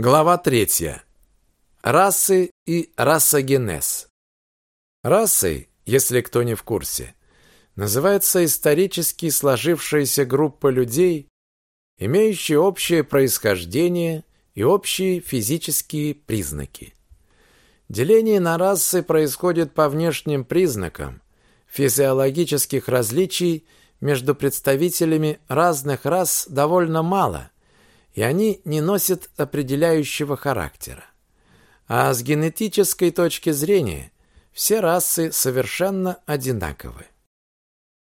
Глава третья. Расы и расогенез. Расой, если кто не в курсе, называется исторически сложившаяся группа людей, имеющие общее происхождение и общие физические признаки. Деление на расы происходит по внешним признакам, физиологических различий между представителями разных рас довольно мало – и они не носят определяющего характера. А с генетической точки зрения все расы совершенно одинаковы.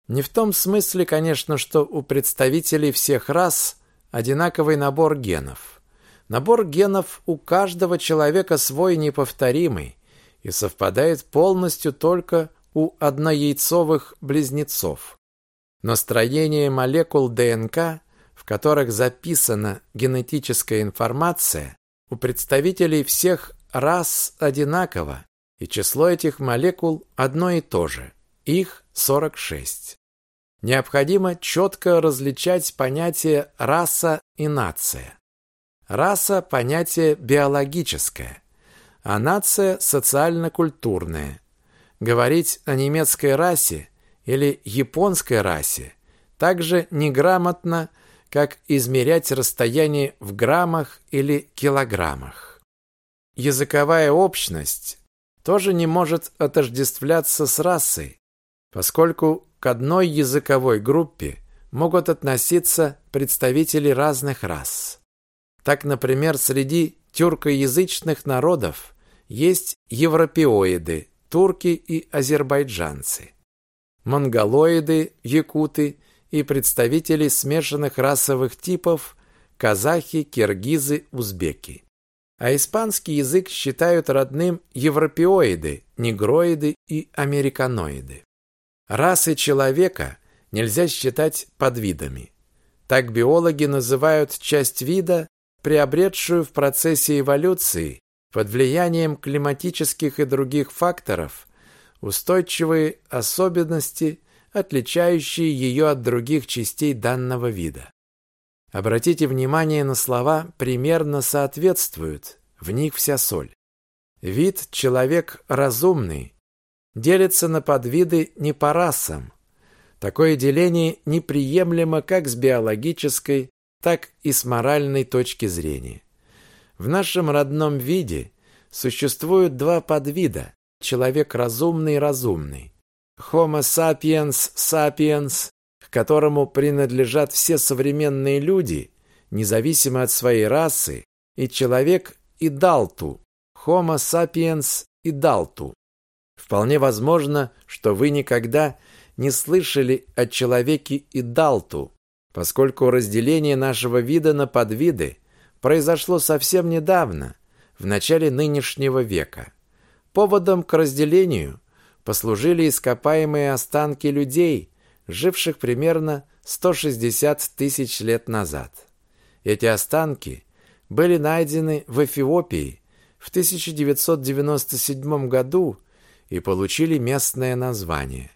Не в том смысле, конечно, что у представителей всех рас одинаковый набор генов. Набор генов у каждого человека свой неповторимый и совпадает полностью только у однояйцовых близнецов. Но строение молекул ДНК которых записана генетическая информация, у представителей всех рас одинаково, и число этих молекул одно и то же. Их 46. Необходимо четко различать понятия раса и нация. Раса – понятие биологическое, а нация – социально-культурное. Говорить о немецкой расе или японской расе также неграмотно – как измерять расстояние в граммах или килограммах. Языковая общность тоже не может отождествляться с расой, поскольку к одной языковой группе могут относиться представители разных рас. Так, например, среди тюркоязычных народов есть европеоиды, турки и азербайджанцы, монголоиды, якуты и представители смешанных расовых типов казахи, киргизы, узбеки. А испанский язык считают родным европеоиды, негроиды и американоиды. Расы человека нельзя считать подвидами. Так биологи называют часть вида, приобретшую в процессе эволюции под влиянием климатических и других факторов устойчивые особенности отличающие ее от других частей данного вида. Обратите внимание на слова «примерно соответствуют», в них вся соль. Вид «человек разумный» делится на подвиды не по расам. Такое деление неприемлемо как с биологической, так и с моральной точки зрения. В нашем родном виде существуют два подвида – человек разумный и разумный. Homo sapiens sapiens, к которому принадлежат все современные люди, независимо от своей расы, и человек и далту, Homo sapiens и далту. Вполне возможно, что вы никогда не слышали о человеке и далту, поскольку разделение нашего вида на подвиды произошло совсем недавно, в начале нынешнего века. Поводом к разделению – послужили ископаемые останки людей, живших примерно 160 тысяч лет назад. Эти останки были найдены в Эфиопии в 1997 году и получили местное название.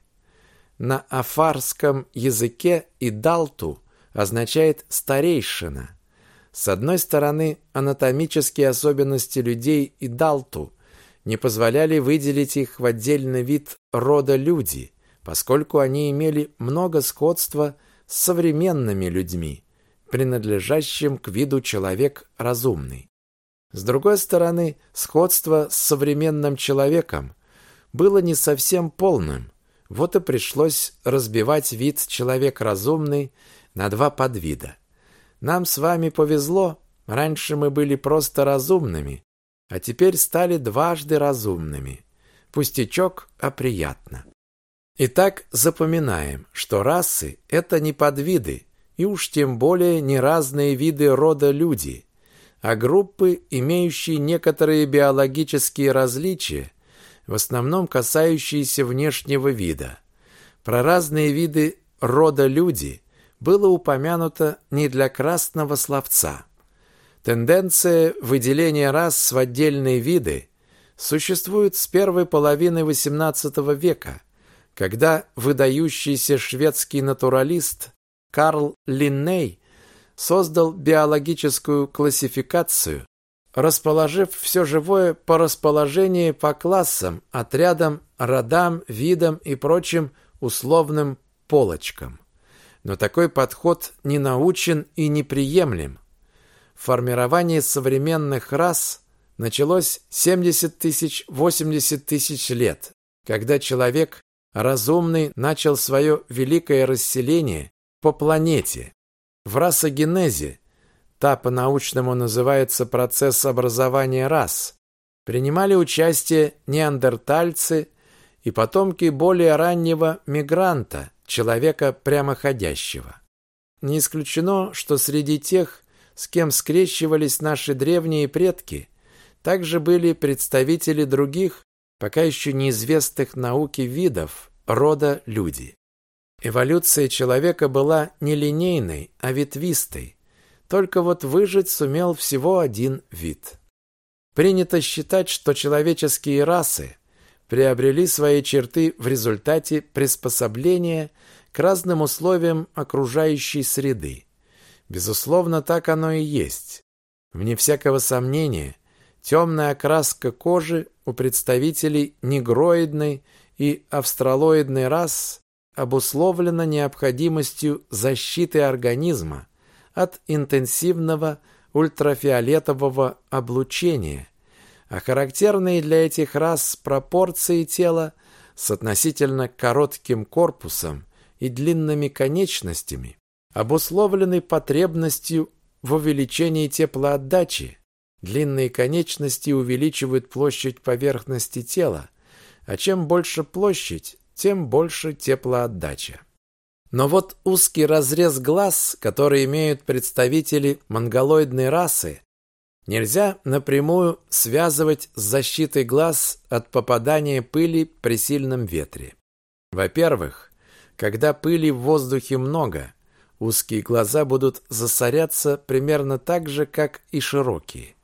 На афарском языке «идалту» означает «старейшина». С одной стороны, анатомические особенности людей «идалту» не позволяли выделить их в отдельный вид рода люди, поскольку они имели много сходства с современными людьми, принадлежащим к виду человек разумный. С другой стороны, сходство с современным человеком было не совсем полным, вот и пришлось разбивать вид человек разумный на два подвида. Нам с вами повезло, раньше мы были просто разумными, а теперь стали дважды разумными. Пустячок, а приятно. Итак, запоминаем, что расы – это не подвиды, и уж тем более не разные виды рода люди, а группы, имеющие некоторые биологические различия, в основном касающиеся внешнего вида. Про разные виды рода люди было упомянуто не для красного словца – Тенденция выделения рас в отдельные виды существует с первой половины XVIII века, когда выдающийся шведский натуралист Карл Линней создал биологическую классификацию, расположив все живое по расположению по классам, отрядам, родам, видам и прочим условным полочкам. Но такой подход не научен и неприемлем. Формирование современных рас началось 70 тысяч, 80 тысяч лет, когда человек разумный начал свое великое расселение по планете. В расогенезе, та по-научному называется процесс образования рас, принимали участие неандертальцы и потомки более раннего мигранта, человека прямоходящего. Не исключено, что среди тех, с кем скрещивались наши древние предки, также были представители других, пока еще неизвестных науке видов, рода люди. Эволюция человека была не линейной, а ветвистой. Только вот выжить сумел всего один вид. Принято считать, что человеческие расы приобрели свои черты в результате приспособления к разным условиям окружающей среды. Безусловно, так оно и есть. Вне всякого сомнения, темная окраска кожи у представителей негроидной и австралоидной рас обусловлена необходимостью защиты организма от интенсивного ультрафиолетового облучения, а характерные для этих рас пропорции тела с относительно коротким корпусом и длинными конечностями обусловлены потребностью в увеличении теплоотдачи. Длинные конечности увеличивают площадь поверхности тела, а чем больше площадь, тем больше теплоотдача. Но вот узкий разрез глаз, который имеют представители монголоидной расы, нельзя напрямую связывать с защитой глаз от попадания пыли при сильном ветре. Во-первых, когда пыли в воздухе много, узкие глаза будут засоряться примерно так же, как и широкие.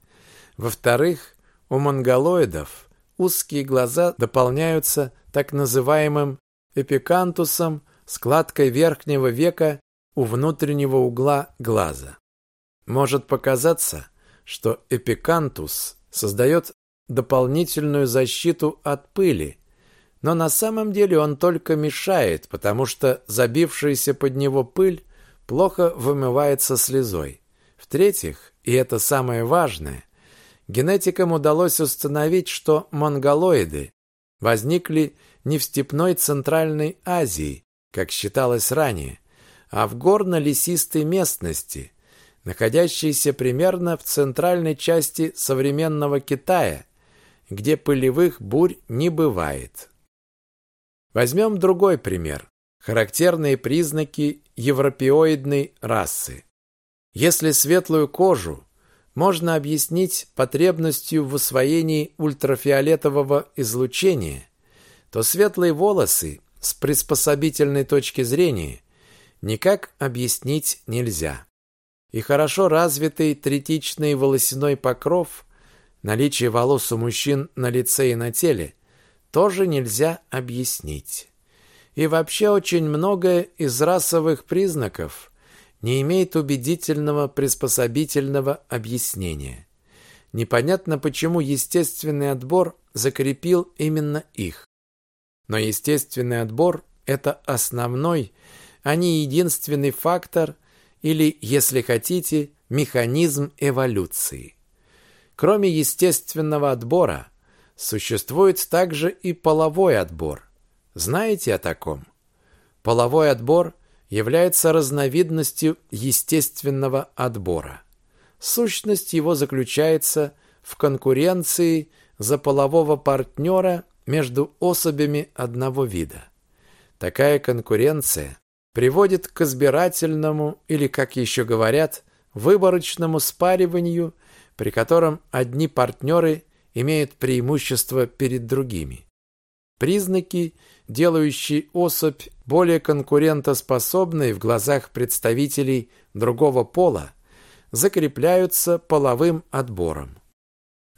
Во-вторых, у монголоидов узкие глаза дополняются так называемым эпикантусом, складкой верхнего века у внутреннего угла глаза. Может показаться, что эпикантус создает дополнительную защиту от пыли, но на самом деле он только мешает, потому что забившаяся под него пыль плохо вымывается слезой. В-третьих, и это самое важное, генетикам удалось установить, что монголоиды возникли не в степной Центральной Азии, как считалось ранее, а в горно-лесистой местности, находящейся примерно в центральной части современного Китая, где пылевых бурь не бывает. Возьмем другой пример. Характерные признаки европеоидной расы. Если светлую кожу можно объяснить потребностью в усвоении ультрафиолетового излучения, то светлые волосы с приспособительной точки зрения никак объяснить нельзя. И хорошо развитый третичный волосяной покров, наличие волос у мужчин на лице и на теле, тоже нельзя объяснить. И вообще очень многое из расовых признаков не имеет убедительного приспособительного объяснения. Непонятно, почему естественный отбор закрепил именно их. Но естественный отбор – это основной, а не единственный фактор или, если хотите, механизм эволюции. Кроме естественного отбора, существует также и половой отбор. Знаете о таком? Половой отбор является разновидностью естественного отбора. Сущность его заключается в конкуренции за полового партнера между особями одного вида. Такая конкуренция приводит к избирательному или, как еще говорят, выборочному спариванию, при котором одни партнеры имеют преимущество перед другими. Признаки, делающие особь более конкурентоспособной в глазах представителей другого пола, закрепляются половым отбором.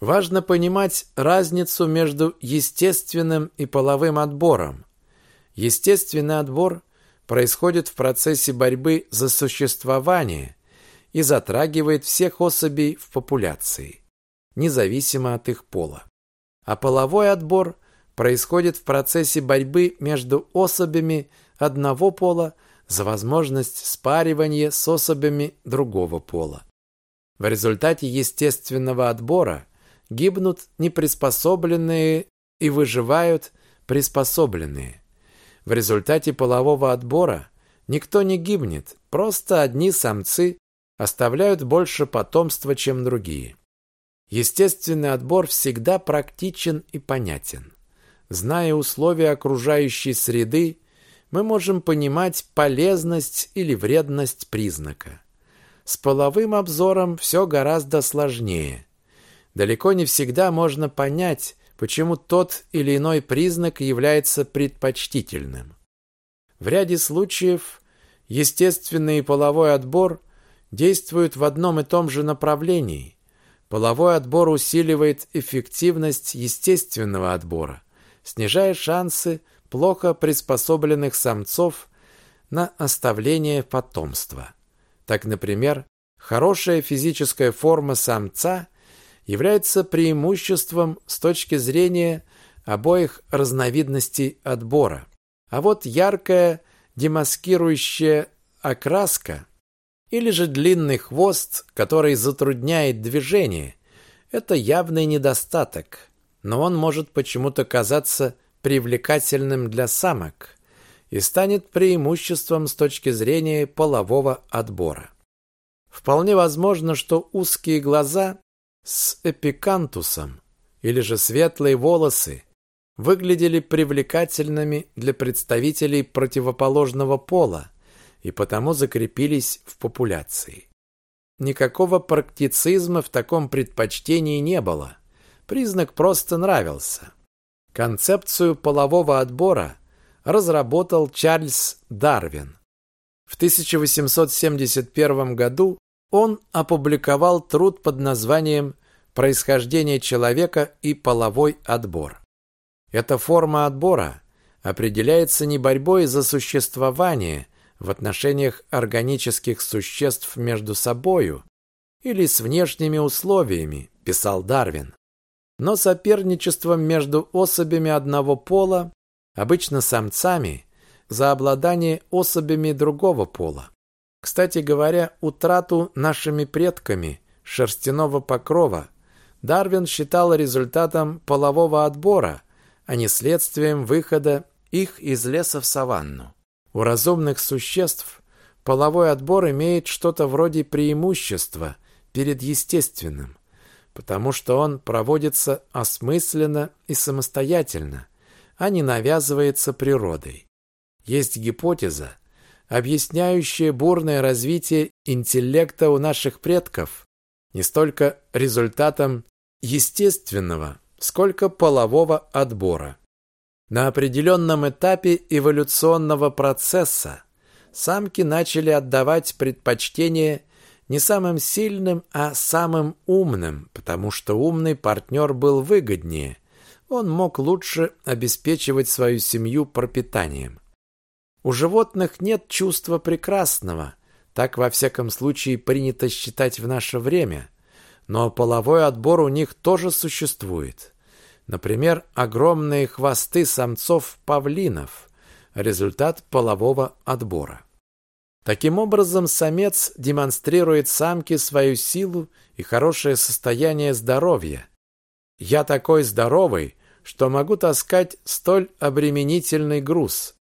Важно понимать разницу между естественным и половым отбором. Естественный отбор происходит в процессе борьбы за существование и затрагивает всех особей в популяции. независимо от их пола. А половой отбор происходит в процессе борьбы между особями одного пола за возможность спаривания с особями другого пола. В результате естественного отбора гибнут неприспособленные и выживают приспособленные. В результате полового отбора никто не гибнет, просто одни самцы оставляют больше потомства, чем другие. Естественный отбор всегда практичен и понятен. Зная условия окружающей среды, мы можем понимать полезность или вредность признака. С половым обзором все гораздо сложнее. Далеко не всегда можно понять, почему тот или иной признак является предпочтительным. В ряде случаев естественный половой отбор действуют в одном и том же направлении. Половой отбор усиливает эффективность естественного отбора, снижая шансы плохо приспособленных самцов на оставление потомства. Так, например, хорошая физическая форма самца является преимуществом с точки зрения обоих разновидностей отбора. А вот яркая демаскирующая окраска или же длинный хвост, который затрудняет движение, это явный недостаток, но он может почему-то казаться привлекательным для самок и станет преимуществом с точки зрения полового отбора. Вполне возможно, что узкие глаза с эпикантусом или же светлые волосы выглядели привлекательными для представителей противоположного пола и потому закрепились в популяции. Никакого практицизма в таком предпочтении не было. Признак просто нравился. Концепцию полового отбора разработал Чарльз Дарвин. В 1871 году он опубликовал труд под названием «Происхождение человека и половой отбор». Эта форма отбора определяется не борьбой за существование в отношениях органических существ между собою или с внешними условиями, писал Дарвин, но соперничеством между особями одного пола, обычно самцами, за обладание особями другого пола. Кстати говоря, утрату нашими предками шерстяного покрова Дарвин считал результатом полового отбора, а не следствием выхода их из леса в саванну. У разумных существ половой отбор имеет что-то вроде преимущества перед естественным потому что он проводится осмысленно и самостоятельно, а не навязывается природой. Есть гипотеза, объясняющая бурное развитие интеллекта у наших предков не столько результатом естественного, сколько полового отбора. На определенном этапе эволюционного процесса самки начали отдавать предпочтение не самым сильным, а самым умным, потому что умный партнер был выгоднее. Он мог лучше обеспечивать свою семью пропитанием. У животных нет чувства прекрасного, так во всяком случае принято считать в наше время, но половой отбор у них тоже существует. Например, огромные хвосты самцов павлинов – результат полового отбора. Таким образом, самец демонстрирует самке свою силу и хорошее состояние здоровья. Я такой здоровый, что могу таскать столь обременительный груз.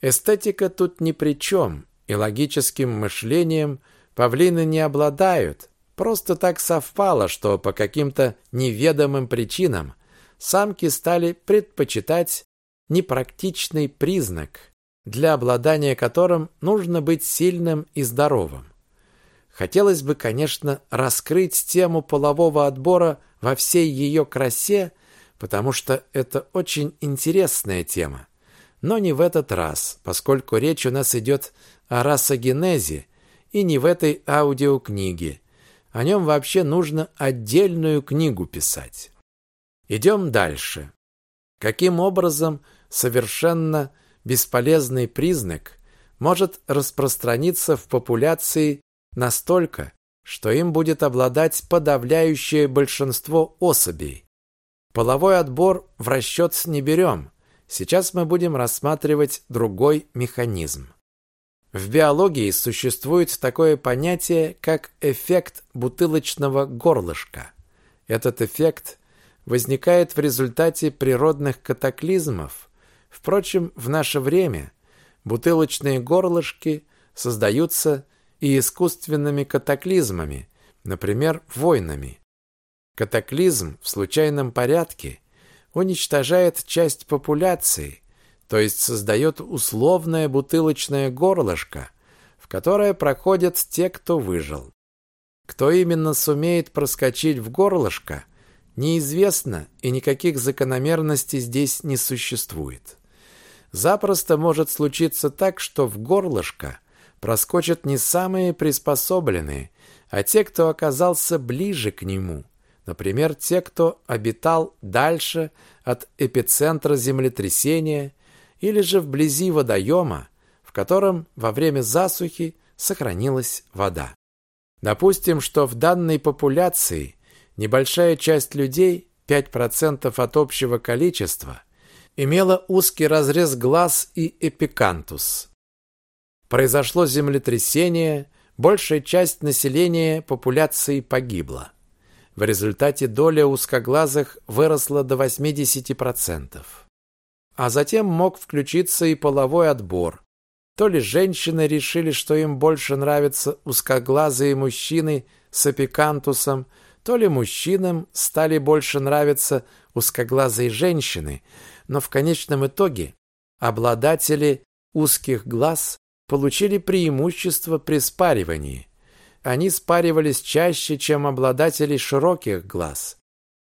Эстетика тут ни при чем, и логическим мышлением павлины не обладают. Просто так совпало, что по каким-то неведомым причинам самки стали предпочитать непрактичный признак для обладания которым нужно быть сильным и здоровым. Хотелось бы, конечно, раскрыть тему полового отбора во всей ее красе, потому что это очень интересная тема. Но не в этот раз, поскольку речь у нас идет о расогенезе и не в этой аудиокниге. О нем вообще нужно отдельную книгу писать. Идем дальше. Каким образом совершенно бесполезный признак может распространиться в популяции настолько, что им будет обладать подавляющее большинство особей. Половой отбор в расчет не берем. Сейчас мы будем рассматривать другой механизм. В биологии существует такое понятие, как эффект бутылочного горлышка. Этот эффект возникает в результате природных катаклизмов. Впрочем, в наше время бутылочные горлышки создаются и искусственными катаклизмами, например, войнами. Катаклизм в случайном порядке уничтожает часть популяции – то есть создает условное бутылочное горлышко, в которое проходят те, кто выжил. Кто именно сумеет проскочить в горлышко, неизвестно, и никаких закономерностей здесь не существует. Запросто может случиться так, что в горлышко проскочат не самые приспособленные, а те, кто оказался ближе к нему. Например, те, кто обитал дальше от эпицентра землетрясения или же вблизи водоема, в котором во время засухи сохранилась вода. Допустим, что в данной популяции небольшая часть людей, 5% от общего количества, имела узкий разрез глаз и эпикантус. Произошло землетрясение, большая часть населения популяции погибла. В результате доля узкоглазых выросла до 80%. А затем мог включиться и половой отбор. То ли женщины решили, что им больше нравятся узкоглазые мужчины с эпикантусом, то ли мужчинам стали больше нравиться узкоглазые женщины, но в конечном итоге обладатели узких глаз получили преимущество при спаривании. Они спаривались чаще, чем обладатели широких глаз,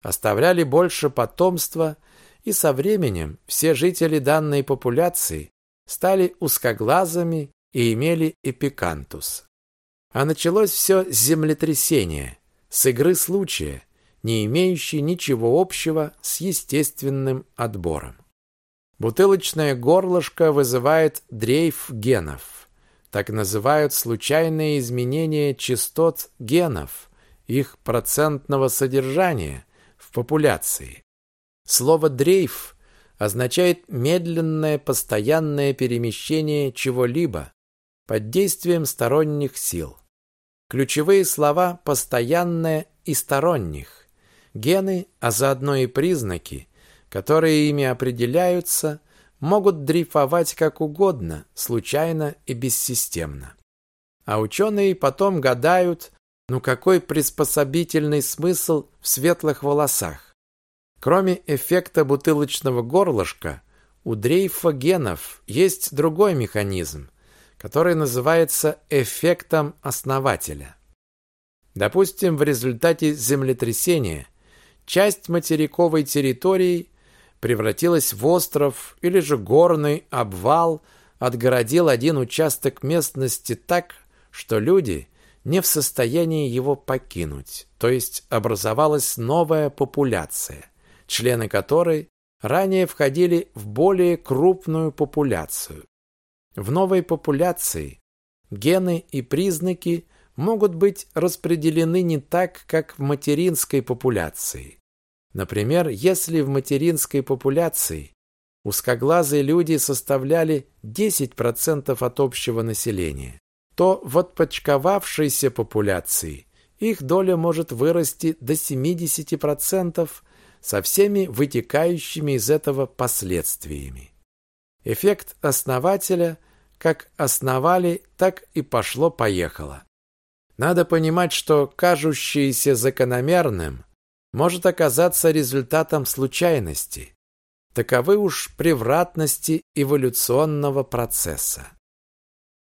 оставляли больше потомства – и со временем все жители данной популяции стали узкоглазыми и имели эпикантус. А началось все с землетрясения, с игры случая, не имеющей ничего общего с естественным отбором. Бутылочное горлышко вызывает дрейф генов. Так называют случайные изменения частот генов, их процентного содержания в популяции. Слово «дрейф» означает медленное постоянное перемещение чего-либо под действием сторонних сил. Ключевые слова «постоянное» и «сторонних». Гены, а заодно и признаки, которые ими определяются, могут дрейфовать как угодно, случайно и бессистемно. А ученые потом гадают, ну какой приспособительный смысл в светлых волосах? Кроме эффекта бутылочного горлышка, у дрейфа генов есть другой механизм, который называется эффектом основателя. Допустим, в результате землетрясения часть материковой территории превратилась в остров или же горный обвал отгородил один участок местности так, что люди не в состоянии его покинуть, то есть образовалась новая популяция – члены которой ранее входили в более крупную популяцию. В новой популяции гены и признаки могут быть распределены не так, как в материнской популяции. Например, если в материнской популяции узкоглазые люди составляли 10% от общего населения, то в отпочковавшейся популяции их доля может вырасти до 70%, со всеми вытекающими из этого последствиями. Эффект основателя как основали, так и пошло-поехало. Надо понимать, что кажущееся закономерным может оказаться результатом случайности. Таковы уж превратности эволюционного процесса.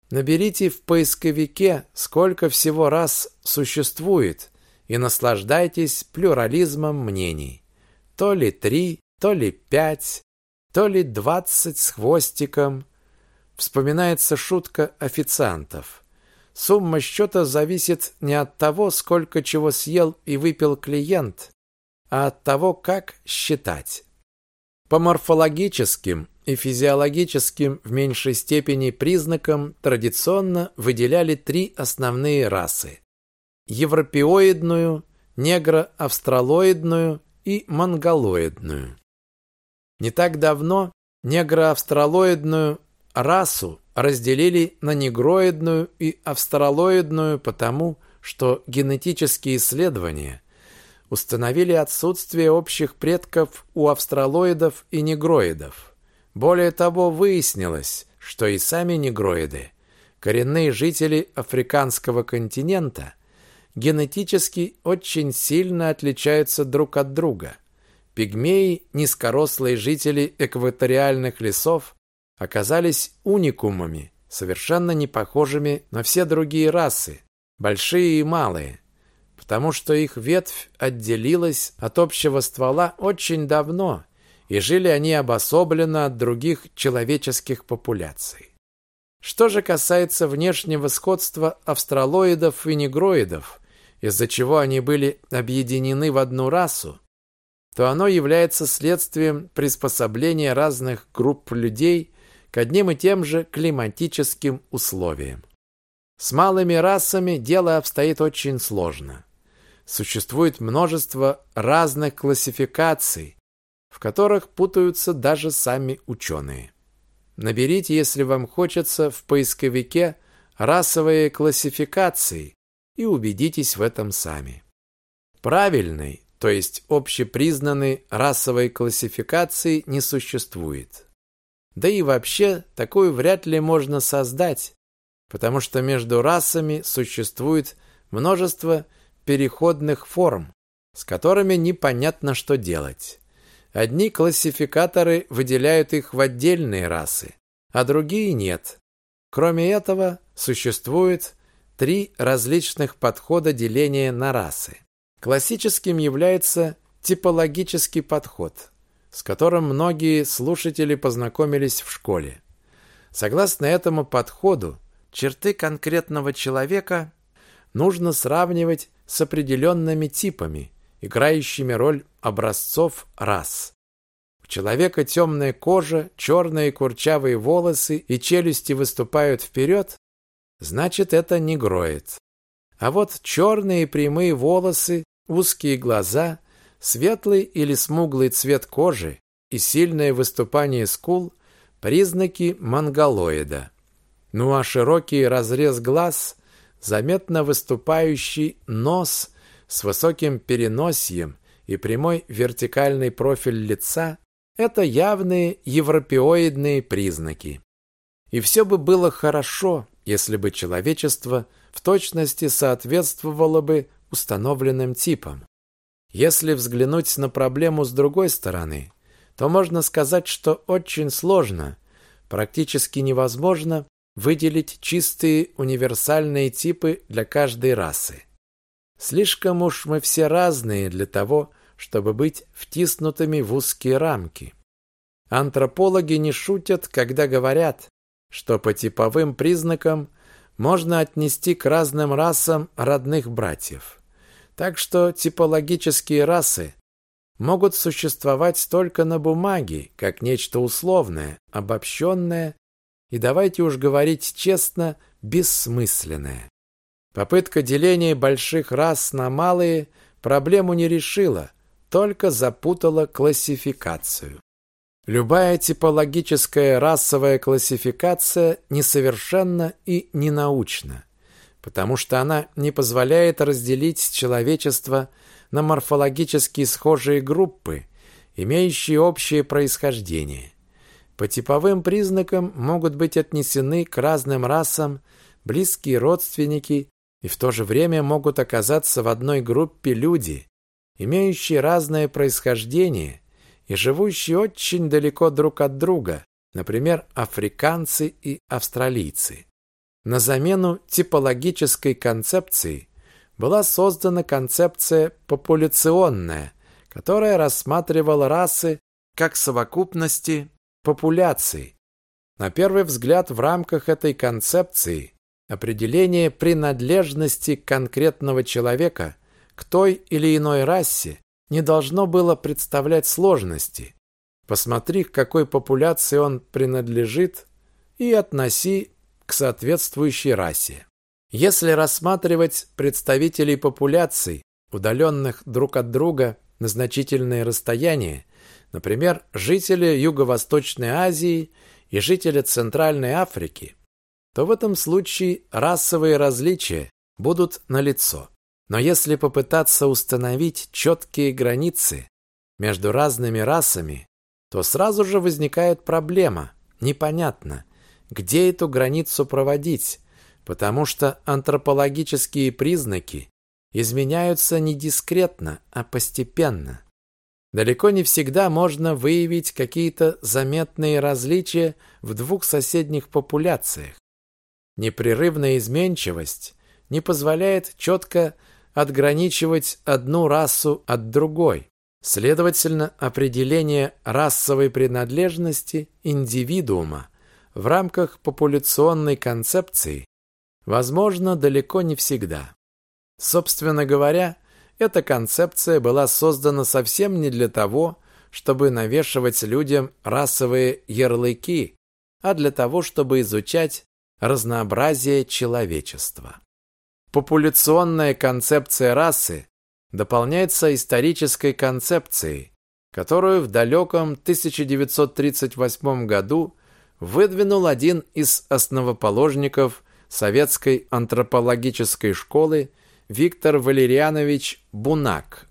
Наберите в поисковике, сколько всего раз существует, и наслаждайтесь плюрализмом мнений то ли три, то ли пять, то ли двадцать с хвостиком. Вспоминается шутка официантов. Сумма счета зависит не от того, сколько чего съел и выпил клиент, а от того, как считать. По морфологическим и физиологическим в меньшей степени признакам традиционно выделяли три основные расы. европеоидную, негро-австралоидную и монголоидную. Не так давно негро-австралоидную расу разделили на негроидную и австралоидную потому, что генетические исследования установили отсутствие общих предков у австралоидов и негроидов. Более того, выяснилось, что и сами негроиды, коренные жители африканского континента, генетически очень сильно отличаются друг от друга. Пигмеи, низкорослые жители экваториальных лесов, оказались уникумами, совершенно не похожими на все другие расы, большие и малые, потому что их ветвь отделилась от общего ствола очень давно, и жили они обособленно от других человеческих популяций. Что же касается внешнего сходства австралоидов и негроидов, из-за чего они были объединены в одну расу, то оно является следствием приспособления разных групп людей к одним и тем же климатическим условиям. С малыми расами дело обстоит очень сложно. Существует множество разных классификаций, в которых путаются даже сами ученые. Наберите, если вам хочется, в поисковике расовые классификации и убедитесь в этом сами. Правильной, то есть общепризнанной расовой классификации не существует. Да и вообще такую вряд ли можно создать, потому что между расами существует множество переходных форм, с которыми непонятно, что делать. Одни классификаторы выделяют их в отдельные расы, а другие нет. Кроме этого, существует три различных подхода деления на расы. Классическим является типологический подход, с которым многие слушатели познакомились в школе. Согласно этому подходу, черты конкретного человека нужно сравнивать с определенными типами, играющими роль образцов рас. У человека темная кожа, черные курчавые волосы и челюсти выступают вперед, значит это негроид. А вот черные прямые волосы, узкие глаза, светлый или смуглый цвет кожи и сильное выступание скул – признаки монголоида. Ну а широкий разрез глаз, заметно выступающий нос с высоким переносием и прямой вертикальный профиль лица – это явные европеоидные признаки. И все бы было хорошо, если бы человечество в точности соответствовало бы установленным типам. Если взглянуть на проблему с другой стороны, то можно сказать, что очень сложно, практически невозможно выделить чистые универсальные типы для каждой расы. Слишком уж мы все разные для того, чтобы быть втиснутыми в узкие рамки. Антропологи не шутят, когда говорят, что по типовым признакам можно отнести к разным расам родных братьев. Так что типологические расы могут существовать только на бумаге, как нечто условное, обобщенное и, давайте уж говорить честно, бессмысленное. Попытка деления больших рас на малые проблему не решила, только запутала классификацию. Любая типологическая расовая классификация несовершенна и ненаучна, потому что она не позволяет разделить человечество на морфологически схожие группы, имеющие общее происхождение. По типовым признакам могут быть отнесены к разным расам близкие родственники и в то же время могут оказаться в одной группе люди, имеющие разное происхождение и живущие очень далеко друг от друга, например, африканцы и австралийцы. На замену типологической концепции была создана концепция популяционная, которая рассматривала расы как совокупности популяций. На первый взгляд в рамках этой концепции Определение принадлежности конкретного человека к той или иной расе не должно было представлять сложности. Посмотри, к какой популяции он принадлежит, и относи к соответствующей расе. Если рассматривать представителей популяций, удаленных друг от друга на значительные расстояния, например, жители Юго-Восточной Азии и жители Центральной Африки, то в этом случае расовые различия будут налицо. Но если попытаться установить четкие границы между разными расами, то сразу же возникает проблема. Непонятно, где эту границу проводить, потому что антропологические признаки изменяются не дискретно, а постепенно. Далеко не всегда можно выявить какие-то заметные различия в двух соседних популяциях. Непрерывная изменчивость не позволяет четко отграничивать одну расу от другой. Следовательно, определение расовой принадлежности индивидуума в рамках популяционной концепции возможно далеко не всегда. Собственно говоря, эта концепция была создана совсем не для того, чтобы навешивать людям расовые ярлыки, а для того, чтобы изучать разнообразие человечества. Популяционная концепция расы дополняется исторической концепцией, которую в далеком 1938 году выдвинул один из основоположников советской антропологической школы Виктор Валерьянович Бунак.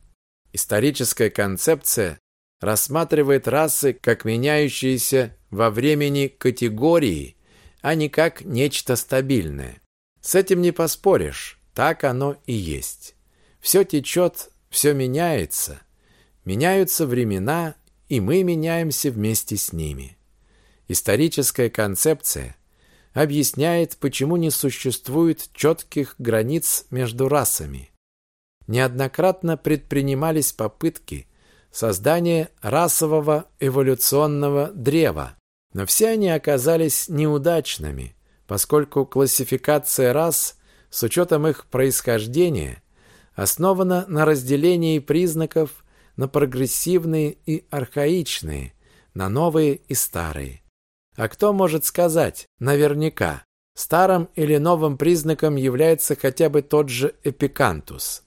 Историческая концепция рассматривает расы как меняющиеся во времени категории, а не как нечто стабильное. С этим не поспоришь, так оно и есть. Все течет, все меняется. Меняются времена, и мы меняемся вместе с ними. Историческая концепция объясняет, почему не существует четких границ между расами. Неоднократно предпринимались попытки создания расового эволюционного древа, но все они оказались неудачными, поскольку классификация рас с учетом их происхождения основана на разделении признаков на прогрессивные и архаичные, на новые и старые. А кто может сказать наверняка, старым или новым признаком является хотя бы тот же эпикантус?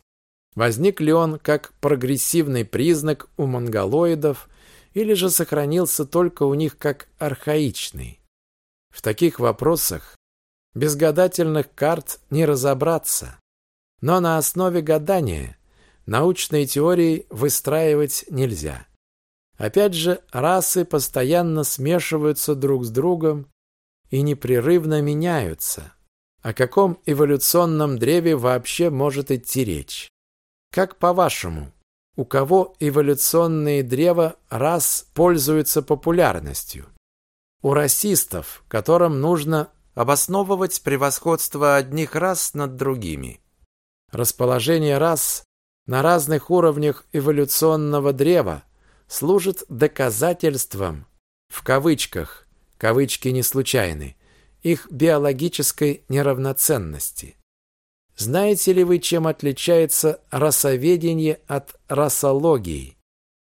Возник ли он как прогрессивный признак у монголоидов или же сохранился только у них как архаичный? В таких вопросах без гадательных карт не разобраться. Но на основе гадания научные теории выстраивать нельзя. Опять же, расы постоянно смешиваются друг с другом и непрерывно меняются. О каком эволюционном древе вообще может идти речь? Как по-вашему, у кого эволюционные древа рас пользуются популярностью? У расистов, которым нужно обосновывать превосходство одних рас над другими. Расположение рас на разных уровнях эволюционного древа служит доказательством, в кавычках, кавычки не случайны, их биологической неравноценности. Знаете ли вы, чем отличается расоведение от расологии?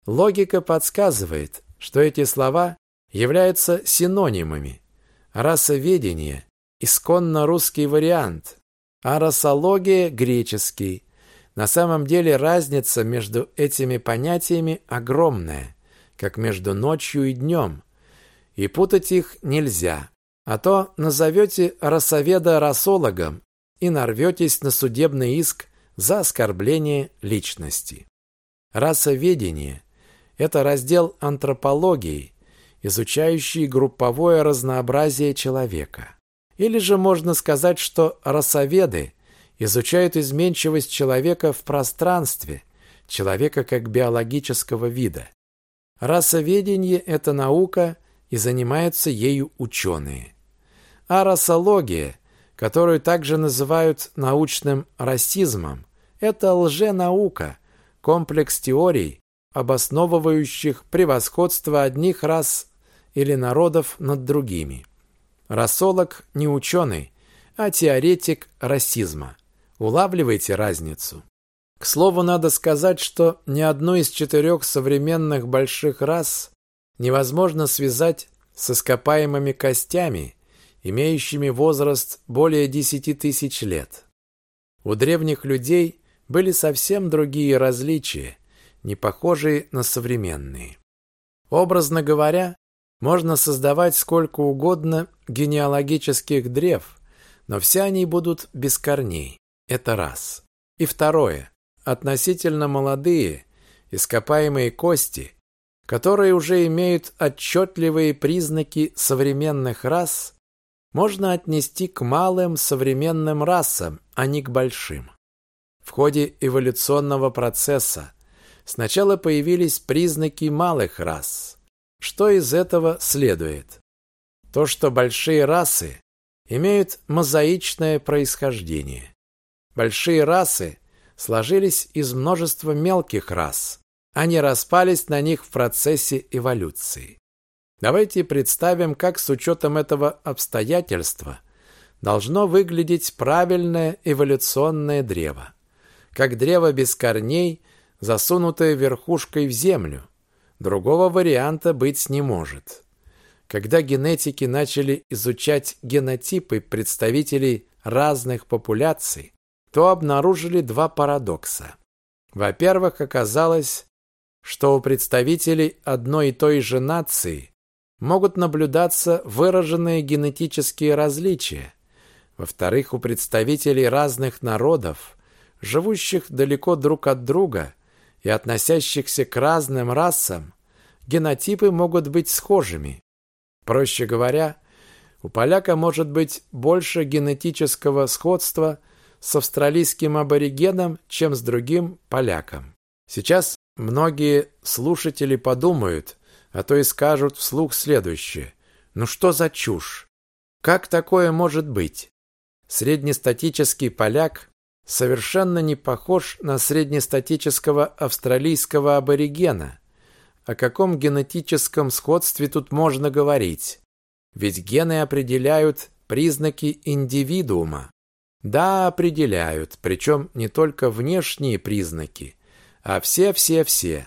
Логика подсказывает, что эти слова являются синонимами. Расоведение – исконно русский вариант, а расология – греческий. На самом деле разница между этими понятиями огромная, как между ночью и днем, и путать их нельзя. А то назовете расоведа расологом и нарветесь на судебный иск за оскорбление личности. Расоведение – это раздел антропологии, изучающий групповое разнообразие человека. Или же можно сказать, что расоведы изучают изменчивость человека в пространстве, человека как биологического вида. Расоведение – это наука, и занимаются ею ученые. А расология, которую также называют научным расизмом, это лженаука, комплекс теорий, обосновывающих превосходство одних рас или народов над другими. Расолог не ученый, а теоретик расизма. Улавливаете разницу? К слову, надо сказать, что ни одну из четырех современных больших рас невозможно связать с ископаемыми костями имеющими возраст более 10 тысяч лет. У древних людей были совсем другие различия, не похожие на современные. Образно говоря, можно создавать сколько угодно генеалогических древ, но все они будут без корней. Это раз. И второе. Относительно молодые, ископаемые кости, которые уже имеют отчетливые признаки современных рас, можно отнести к малым современным расам, а не к большим. В ходе эволюционного процесса сначала появились признаки малых рас. Что из этого следует? То, что большие расы имеют мозаичное происхождение. Большие расы сложились из множества мелких рас. Они распались на них в процессе эволюции. Давайте представим, как с учетом этого обстоятельства должно выглядеть правильное эволюционное древо. Как древо без корней, засунутое верхушкой в землю. Другого варианта быть не может. Когда генетики начали изучать генотипы представителей разных популяций, то обнаружили два парадокса. Во-первых, оказалось, что у представителей одной и той же нации могут наблюдаться выраженные генетические различия. Во-вторых, у представителей разных народов, живущих далеко друг от друга и относящихся к разным расам, генотипы могут быть схожими. Проще говоря, у поляка может быть больше генетического сходства – с австралийским аборигеном, чем с другим поляком. Сейчас многие слушатели подумают, а то и скажут вслух следующее. Ну что за чушь? Как такое может быть? Среднестатический поляк совершенно не похож на среднестатического австралийского аборигена. О каком генетическом сходстве тут можно говорить? Ведь гены определяют признаки индивидуума. Да, определяют, причем не только внешние признаки, а все-все-все.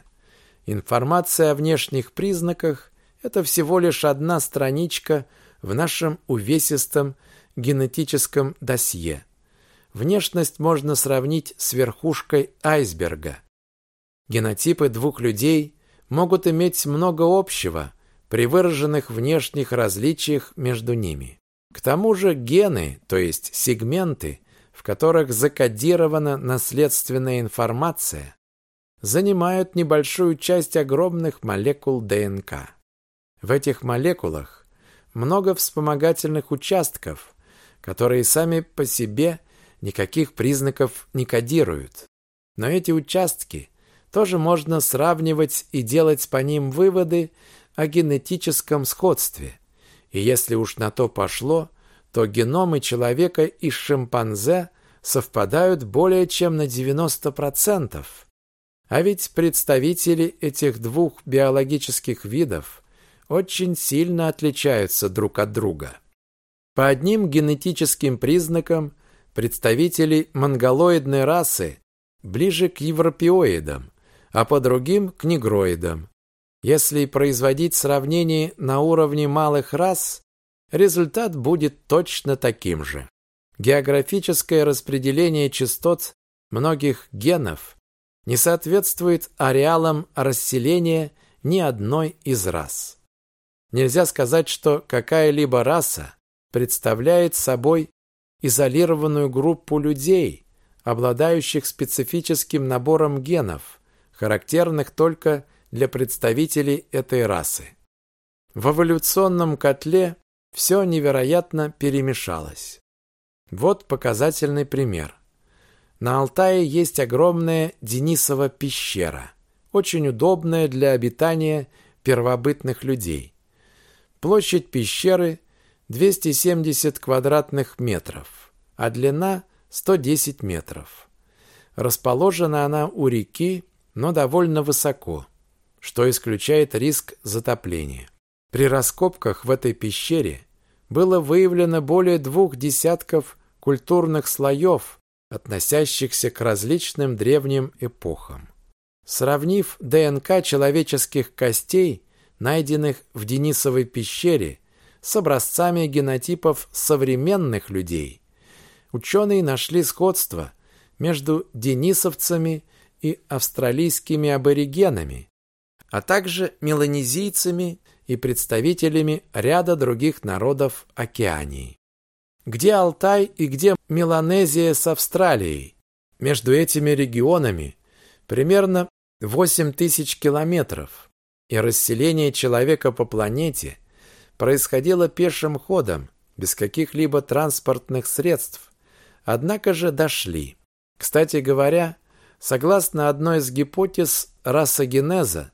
Информация о внешних признаках – это всего лишь одна страничка в нашем увесистом генетическом досье. Внешность можно сравнить с верхушкой айсберга. Генотипы двух людей могут иметь много общего при выраженных внешних различиях между ними. К тому же гены, то есть сегменты, в которых закодирована наследственная информация, занимают небольшую часть огромных молекул ДНК. В этих молекулах много вспомогательных участков, которые сами по себе никаких признаков не кодируют. Но эти участки тоже можно сравнивать и делать по ним выводы о генетическом сходстве – и если уж на то пошло, то геномы человека и шимпанзе совпадают более чем на 90%. А ведь представители этих двух биологических видов очень сильно отличаются друг от друга. По одним генетическим признакам представители монголоидной расы ближе к европеоидам, а по другим – к негроидам. Если производить сравнение на уровне малых рас, результат будет точно таким же. Географическое распределение частот многих генов не соответствует ареалам расселения ни одной из рас. Нельзя сказать, что какая-либо раса представляет собой изолированную группу людей, обладающих специфическим набором генов, характерных только для представителей этой расы. В эволюционном котле все невероятно перемешалось. Вот показательный пример. На Алтае есть огромная Денисова пещера, очень удобная для обитания первобытных людей. Площадь пещеры 270 квадратных метров, а длина 110 метров. Расположена она у реки, но довольно высоко что исключает риск затопления. При раскопках в этой пещере было выявлено более двух десятков культурных слоев, относящихся к различным древним эпохам. Сравнив ДНК человеческих костей, найденных в Денисовой пещере, с образцами генотипов современных людей. Ученые нашли сходство между денисовцами и австралийскими аборигенами, а также меланезийцами и представителями ряда других народов Океании. Где Алтай и где Меланезия с Австралией? Между этими регионами примерно 8 тысяч километров, и расселение человека по планете происходило пешим ходом, без каких-либо транспортных средств. Однако же дошли. Кстати говоря, согласно одной из гипотез расогенеза,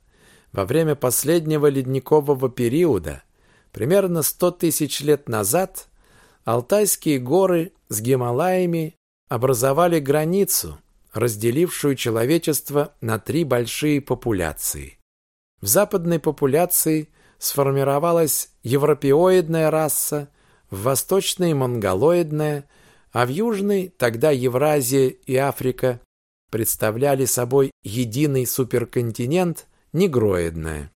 во время последнего ледникового периода, примерно 100 тысяч лет назад, Алтайские горы с Гималаями образовали границу, разделившую человечество на три большие популяции. В западной популяции сформировалась европеоидная раса, в восточной – монголоидная, а в южной, тогда Евразия и Африка, представляли собой единый суперконтинент – негроидная.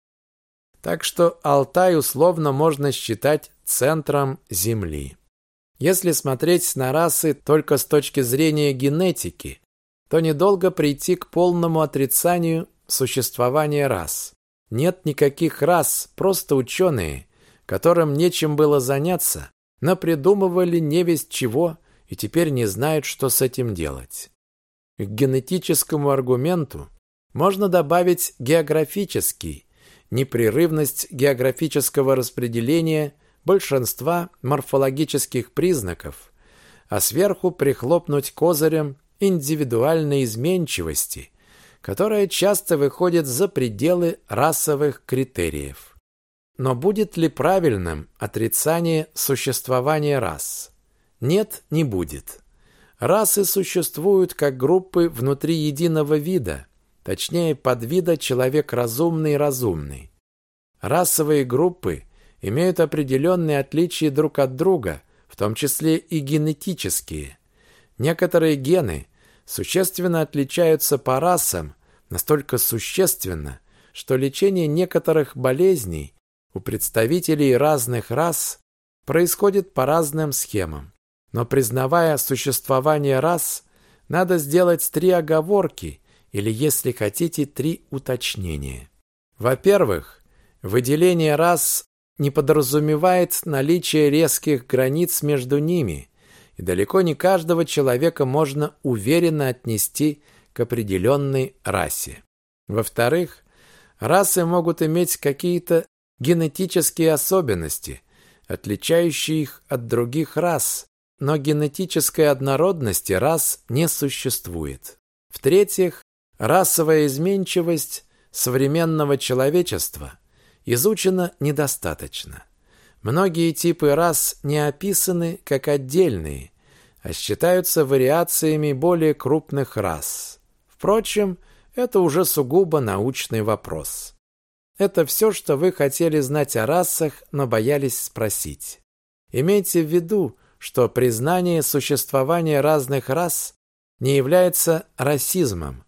Так что Алтай условно можно считать центром Земли. Если смотреть на расы только с точки зрения генетики, то недолго прийти к полному отрицанию существования рас. Нет никаких рас, просто ученые, которым нечем было заняться, напридумывали невесть чего и теперь не знают, что с этим делать. К генетическому аргументу можно добавить географический, непрерывность географического распределения большинства морфологических признаков, а сверху прихлопнуть козырем индивидуальной изменчивости, которая часто выходит за пределы расовых критериев. Но будет ли правильным отрицание существования рас? Нет, не будет. Расы существуют как группы внутри единого вида, точнее подвида человек разумный разумный. Расовые группы имеют определенные отличия друг от друга, в том числе и генетические. Некоторые гены существенно отличаются по расам, настолько существенно, что лечение некоторых болезней у представителей разных рас происходит по разным схемам. Но признавая существование рас, надо сделать три оговорки или, если хотите, три уточнения. Во-первых, выделение рас не подразумевает наличие резких границ между ними, и далеко не каждого человека можно уверенно отнести к определенной расе. Во-вторых, расы могут иметь какие-то генетические особенности, отличающие их от других рас, но генетической однородности рас не существует. В-третьих, расовая изменчивость современного человечества – изучено недостаточно. Многие типы рас не описаны как отдельные, а считаются вариациями более крупных рас. Впрочем, это уже сугубо научный вопрос. Это все, что вы хотели знать о расах, но боялись спросить. Имейте в виду, что признание существования разных рас не является расизмом.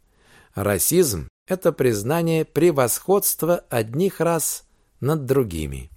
Расизм – это признание превосходства одних рас над другими.